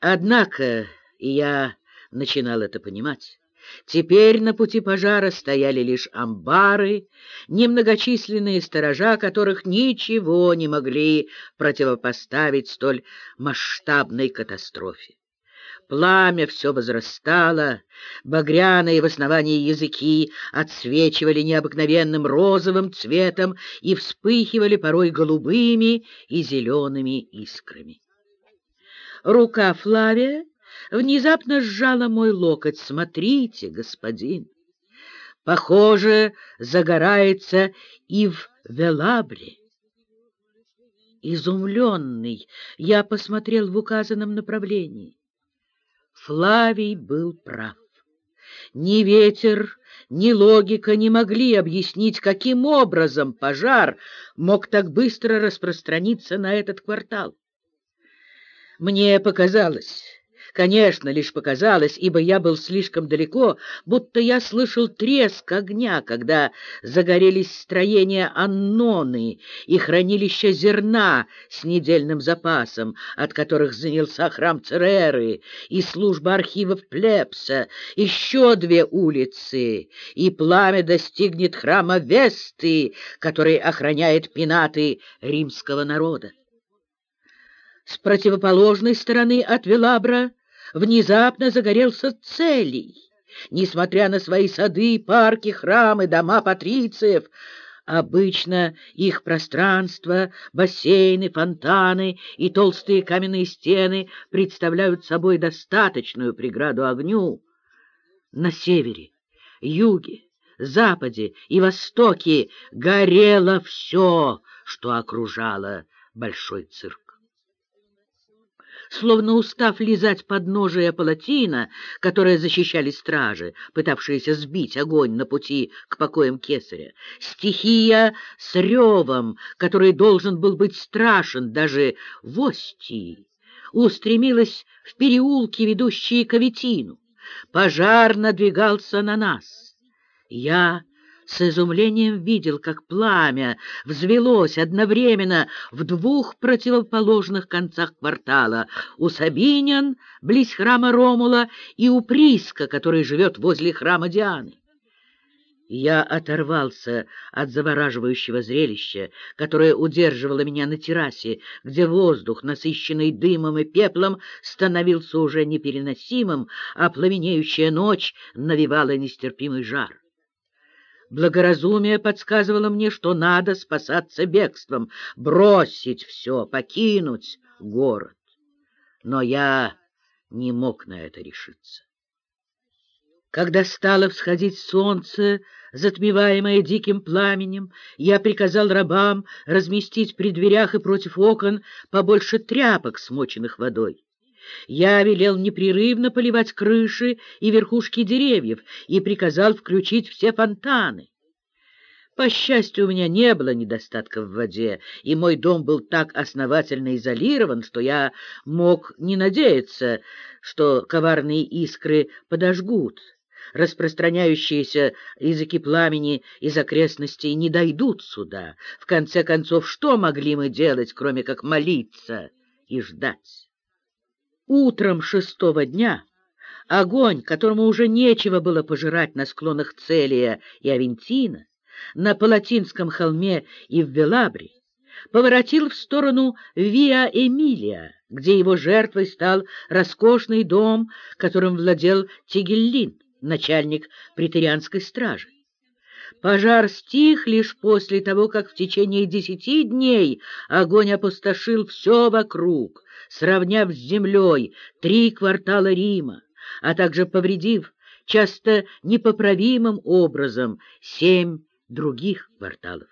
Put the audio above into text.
Однако, и я начинал это понимать, теперь на пути пожара стояли лишь амбары, немногочисленные сторожа, которых ничего не могли противопоставить столь масштабной катастрофе. Пламя все возрастало, багряные в основании языки отсвечивали необыкновенным розовым цветом и вспыхивали порой голубыми и зелеными искрами. Рука Флавия внезапно сжала мой локоть. «Смотрите, господин, похоже, загорается и в Велабре». Изумленный, я посмотрел в указанном направлении. Флавий был прав. Ни ветер, ни логика не могли объяснить, каким образом пожар мог так быстро распространиться на этот квартал. Мне показалось, Конечно, лишь показалось, ибо я был слишком далеко, будто я слышал треск огня, когда загорелись строения Анноны и хранилища зерна с недельным запасом, от которых занялся храм Цереры и служба архивов Плепса, еще две улицы, и пламя достигнет храма Весты, который охраняет пенаты римского народа. С противоположной стороны от Велабра внезапно загорелся целей. Несмотря на свои сады, парки, храмы, дома патрициев, обычно их пространство, бассейны, фонтаны и толстые каменные стены представляют собой достаточную преграду огню. На севере, юге, западе и востоке горело все, что окружало большой цирк словно устав лизать подножие палатина, которое защищали стражи, пытавшиеся сбить огонь на пути к покоям кесаря. Стихия с ревом, который должен был быть страшен даже в Остии, устремилась в переулки, ведущие к Аветину. Пожар надвигался на нас. Я с изумлением видел, как пламя взвелось одновременно в двух противоположных концах квартала — у Сабинян, близ храма Ромула, и у Приска, который живет возле храма Дианы. Я оторвался от завораживающего зрелища, которое удерживало меня на террасе, где воздух, насыщенный дымом и пеплом, становился уже непереносимым, а пламенеющая ночь навевала нестерпимый жар. Благоразумие подсказывало мне, что надо спасаться бегством, бросить все, покинуть город. Но я не мог на это решиться. Когда стало всходить солнце, затмеваемое диким пламенем, я приказал рабам разместить при дверях и против окон побольше тряпок, смоченных водой. Я велел непрерывно поливать крыши и верхушки деревьев и приказал включить все фонтаны. По счастью, у меня не было недостатка в воде, и мой дом был так основательно изолирован, что я мог не надеяться, что коварные искры подожгут. Распространяющиеся языки пламени из окрестностей не дойдут сюда. В конце концов, что могли мы делать, кроме как молиться и ждать? Утром шестого дня огонь, которому уже нечего было пожирать на склонах Целия и Авентина, на Палатинском холме и в Велабре, поворотил в сторону Виа Эмилия, где его жертвой стал роскошный дом, которым владел Тигеллин, начальник претерианской стражи. Пожар стих лишь после того, как в течение десяти дней огонь опустошил все вокруг, сравняв с землей три квартала Рима, а также повредив часто непоправимым образом семь других кварталов.